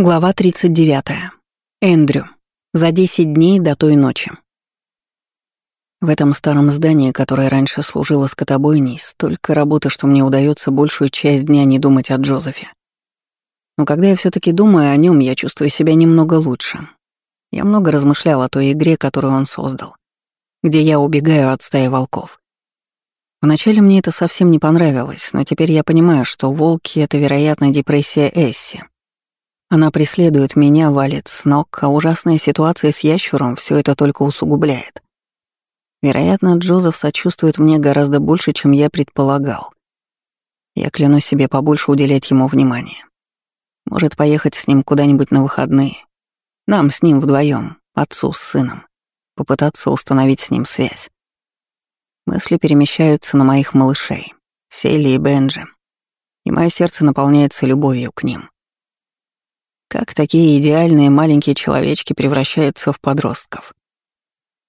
Глава 39. Эндрю. За 10 дней до той ночи. В этом старом здании, которое раньше служило скотобойней, столько работы, что мне удается большую часть дня не думать о Джозефе. Но когда я все таки думаю о нем, я чувствую себя немного лучше. Я много размышлял о той игре, которую он создал, где я убегаю от стаи волков. Вначале мне это совсем не понравилось, но теперь я понимаю, что волки — это, вероятно, депрессия Эсси — она преследует меня, валит с ног, а ужасная ситуация с ящуром все это только усугубляет. Вероятно, Джозеф сочувствует мне гораздо больше, чем я предполагал. Я клянусь себе побольше уделять ему внимания. Может, поехать с ним куда-нибудь на выходные. Нам с ним вдвоем, отцу с сыном. Попытаться установить с ним связь. Мысли перемещаются на моих малышей, Селли и Бенджи. И мое сердце наполняется любовью к ним. Как такие идеальные маленькие человечки превращаются в подростков?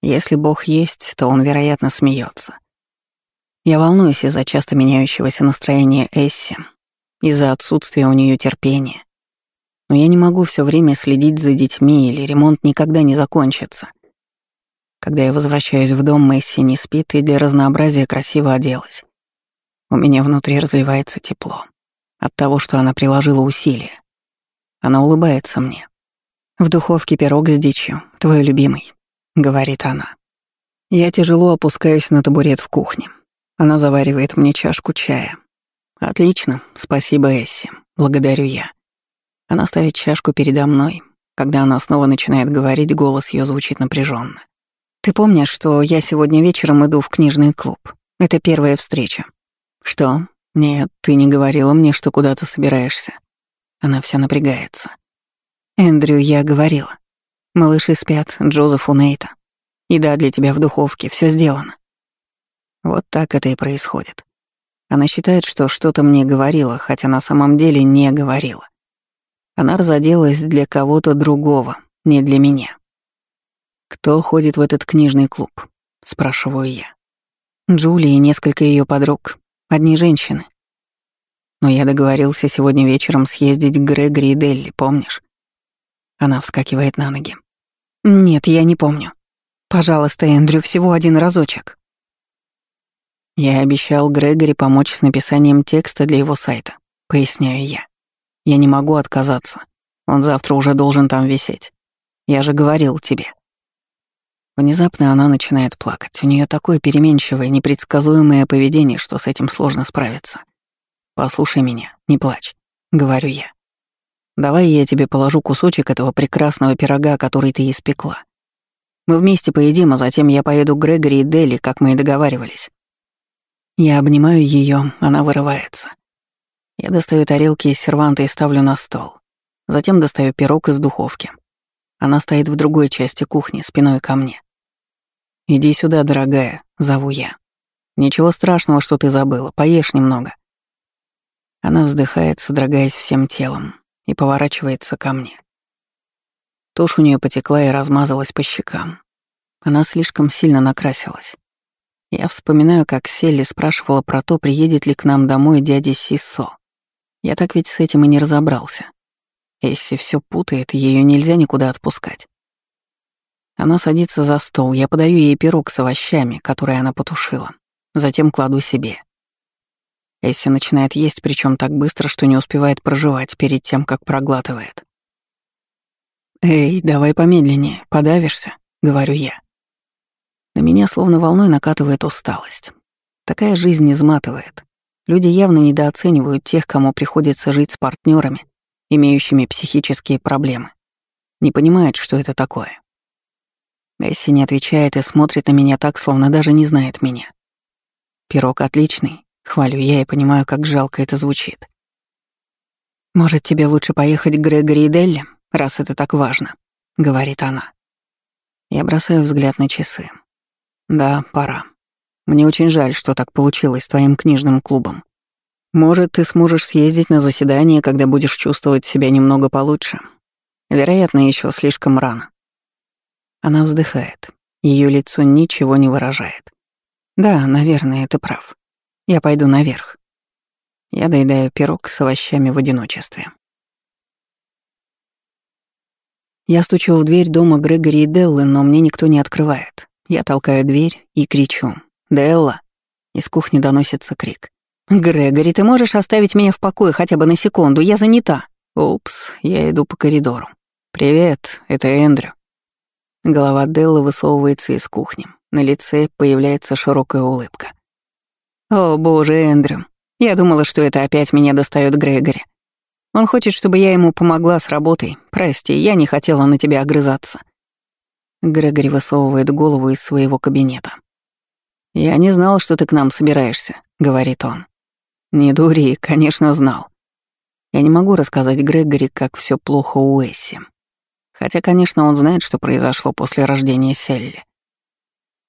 Если Бог есть, то он, вероятно, смеется. Я волнуюсь из-за часто меняющегося настроения Эсси, из-за отсутствия у нее терпения. Но я не могу все время следить за детьми, или ремонт никогда не закончится. Когда я возвращаюсь в дом, Месси не спит и для разнообразия красиво оделась. У меня внутри разливается тепло от того, что она приложила усилия. Она улыбается мне. «В духовке пирог с дичью, твой любимый», — говорит она. Я тяжело опускаюсь на табурет в кухне. Она заваривает мне чашку чая. «Отлично, спасибо, Эсси. Благодарю я». Она ставит чашку передо мной. Когда она снова начинает говорить, голос ее звучит напряженно. «Ты помнишь, что я сегодня вечером иду в книжный клуб? Это первая встреча». «Что? Нет, ты не говорила мне, что куда-то собираешься». Она вся напрягается. «Эндрю, я говорила. Малыши спят, Джозеф у Нейта. Еда для тебя в духовке, все сделано». Вот так это и происходит. Она считает, что что-то мне говорила, хотя на самом деле не говорила. Она разоделась для кого-то другого, не для меня. «Кто ходит в этот книжный клуб?» — спрашиваю я. Джули и несколько ее подруг. Одни женщины. Но я договорился сегодня вечером съездить к Грегори и Делли, помнишь? Она вскакивает на ноги. Нет, я не помню. Пожалуйста, Эндрю, всего один разочек. Я обещал Грегори помочь с написанием текста для его сайта, поясняю я. Я не могу отказаться. Он завтра уже должен там висеть. Я же говорил тебе. Внезапно она начинает плакать. У нее такое переменчивое, непредсказуемое поведение, что с этим сложно справиться. «Послушай меня, не плачь», — говорю я. «Давай я тебе положу кусочек этого прекрасного пирога, который ты испекла. Мы вместе поедим, а затем я поеду к Грегори и Дели, как мы и договаривались». Я обнимаю ее, она вырывается. Я достаю тарелки из серванта и ставлю на стол. Затем достаю пирог из духовки. Она стоит в другой части кухни, спиной ко мне. «Иди сюда, дорогая», — зову я. «Ничего страшного, что ты забыла, поешь немного». Она вздыхает, содрогаясь всем телом, и поворачивается ко мне. Тушь у нее потекла и размазалась по щекам. Она слишком сильно накрасилась. Я вспоминаю, как Селли спрашивала про то, приедет ли к нам домой дядя Сисо. Я так ведь с этим и не разобрался. Если все путает, ее нельзя никуда отпускать. Она садится за стол, я подаю ей пирог с овощами, который она потушила. Затем кладу себе. Эсси начинает есть, причем так быстро, что не успевает проживать перед тем, как проглатывает. «Эй, давай помедленнее, подавишься», — говорю я. На меня словно волной накатывает усталость. Такая жизнь изматывает. Люди явно недооценивают тех, кому приходится жить с партнерами, имеющими психические проблемы. Не понимают, что это такое. Эсси не отвечает и смотрит на меня так, словно даже не знает меня. Пирог отличный, Хвалю я и понимаю, как жалко это звучит. «Может, тебе лучше поехать к Грегори и Делли, раз это так важно», — говорит она. Я бросаю взгляд на часы. «Да, пора. Мне очень жаль, что так получилось с твоим книжным клубом. Может, ты сможешь съездить на заседание, когда будешь чувствовать себя немного получше. Вероятно, еще слишком рано». Она вздыхает. Ее лицо ничего не выражает. «Да, наверное, ты прав. Я пойду наверх. Я доедаю пирог с овощами в одиночестве. Я стучу в дверь дома Грегори и Деллы, но мне никто не открывает. Я толкаю дверь и кричу. «Делла!» Из кухни доносится крик. «Грегори, ты можешь оставить меня в покое хотя бы на секунду? Я занята!» «Упс, я иду по коридору. Привет, это Эндрю». Голова Деллы высовывается из кухни. На лице появляется широкая улыбка. «О, боже, Эндрю, я думала, что это опять меня достает Грегори. Он хочет, чтобы я ему помогла с работой. Прости, я не хотела на тебя огрызаться». Грегори высовывает голову из своего кабинета. «Я не знал, что ты к нам собираешься», — говорит он. «Не дури, конечно, знал. Я не могу рассказать Грегори, как все плохо у Эсси. Хотя, конечно, он знает, что произошло после рождения Селли.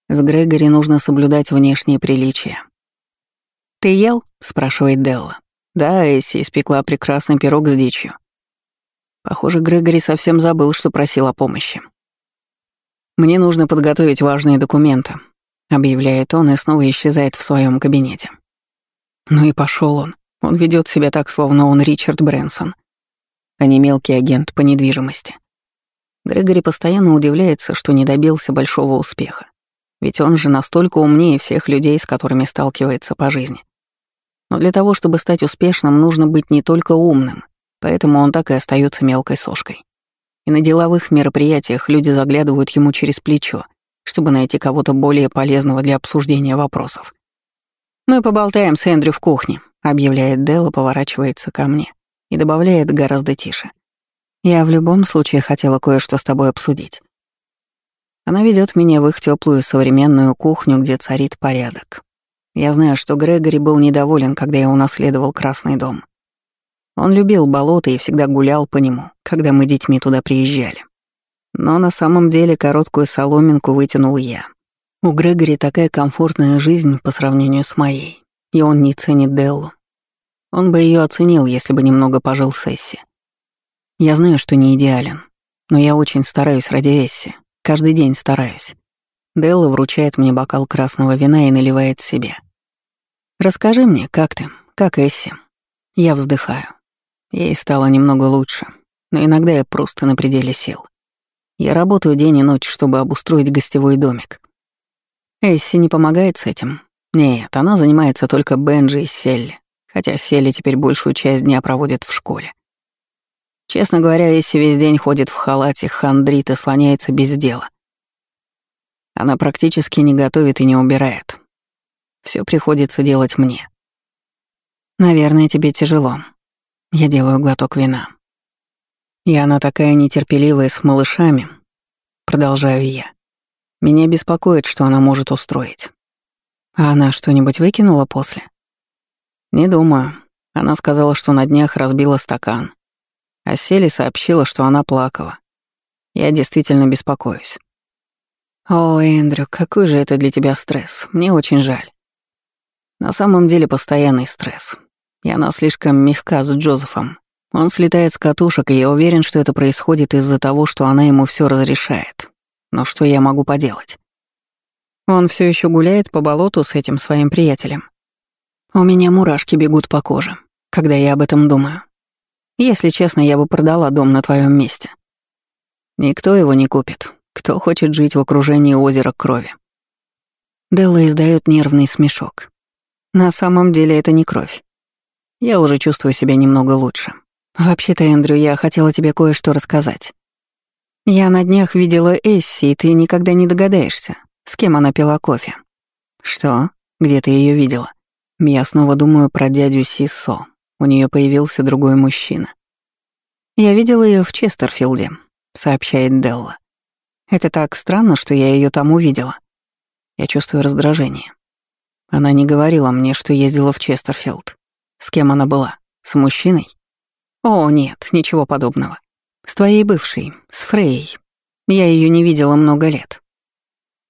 С Грегори нужно соблюдать внешние приличия. «Ты ел?» — спрашивает Делла. Да, Эсси испекла прекрасный пирог с дичью. Похоже, Грегори совсем забыл, что просил о помощи. «Мне нужно подготовить важные документы», — объявляет он и снова исчезает в своем кабинете. Ну и пошел он. Он ведет себя так, словно он Ричард Брэнсон, а не мелкий агент по недвижимости. Грегори постоянно удивляется, что не добился большого успеха. Ведь он же настолько умнее всех людей, с которыми сталкивается по жизни. Но для того, чтобы стать успешным, нужно быть не только умным, поэтому он так и остается мелкой сошкой. И на деловых мероприятиях люди заглядывают ему через плечо, чтобы найти кого-то более полезного для обсуждения вопросов. «Мы поболтаем с Эндрю в кухне», — объявляет Делла, поворачивается ко мне и добавляет гораздо тише. «Я в любом случае хотела кое-что с тобой обсудить». Она ведет меня в их теплую современную кухню, где царит порядок. Я знаю, что Грегори был недоволен, когда я унаследовал Красный дом. Он любил болото и всегда гулял по нему, когда мы детьми туда приезжали. Но на самом деле короткую соломинку вытянул я. У Грегори такая комфортная жизнь по сравнению с моей и он не ценит Деллу. Он бы ее оценил, если бы немного пожил с Эсси. Я знаю, что не идеален, но я очень стараюсь ради Эсси. Каждый день стараюсь. Делла вручает мне бокал красного вина и наливает себе. «Расскажи мне, как ты? Как Эсси?» Я вздыхаю. Ей стало немного лучше, но иногда я просто на пределе сил. Я работаю день и ночь, чтобы обустроить гостевой домик. Эсси не помогает с этим, нет, она занимается только Бенджи и Селли, хотя Селли теперь большую часть дня проводит в школе. Честно говоря, если весь день ходит в халате, хандрит и слоняется без дела. Она практически не готовит и не убирает. Все приходится делать мне. Наверное, тебе тяжело. Я делаю глоток вина. И она такая нетерпеливая с малышами, продолжаю я. Меня беспокоит, что она может устроить. А она что-нибудь выкинула после? Не думаю. Она сказала, что на днях разбила стакан. А Сели сообщила, что она плакала. Я действительно беспокоюсь. О, Эндрю, какой же это для тебя стресс. Мне очень жаль. На самом деле постоянный стресс. И она слишком мягка с Джозефом. Он слетает с катушек, и я уверен, что это происходит из-за того, что она ему все разрешает. Но что я могу поделать? Он все еще гуляет по болоту с этим своим приятелем. У меня мурашки бегут по коже, когда я об этом думаю. Если честно, я бы продала дом на твоем месте. Никто его не купит. Кто хочет жить в окружении озера крови? Делла издает нервный смешок. На самом деле это не кровь. Я уже чувствую себя немного лучше. Вообще-то, Эндрю, я хотела тебе кое-что рассказать. Я на днях видела Эсси, и ты никогда не догадаешься, с кем она пила кофе? Что? Где ты ее видела? Я снова думаю про дядю Сисо. У нее появился другой мужчина. Я видела ее в Честерфилде, сообщает Делла. Это так странно, что я ее там увидела. Я чувствую раздражение. Она не говорила мне, что ездила в Честерфилд. С кем она была? С мужчиной? О, нет, ничего подобного. С твоей бывшей, с Фрей. Я ее не видела много лет.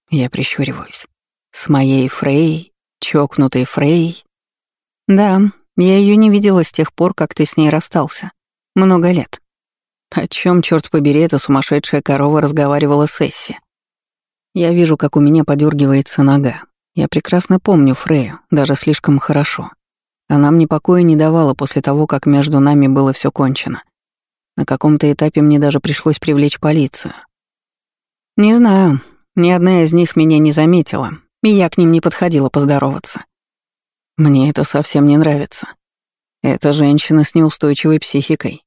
Я прищуриваюсь. С моей Фрей, чокнутой Фрей. Да, я ее не видела с тех пор, как ты с ней расстался. Много лет. О чем, черт побери, эта сумасшедшая корова разговаривала с Эсси? Я вижу, как у меня подергивается нога. Я прекрасно помню Фрею, даже слишком хорошо. Она мне покоя не давала после того, как между нами было все кончено. На каком-то этапе мне даже пришлось привлечь полицию. Не знаю, ни одна из них меня не заметила, и я к ним не подходила поздороваться. Мне это совсем не нравится. Это женщина с неустойчивой психикой.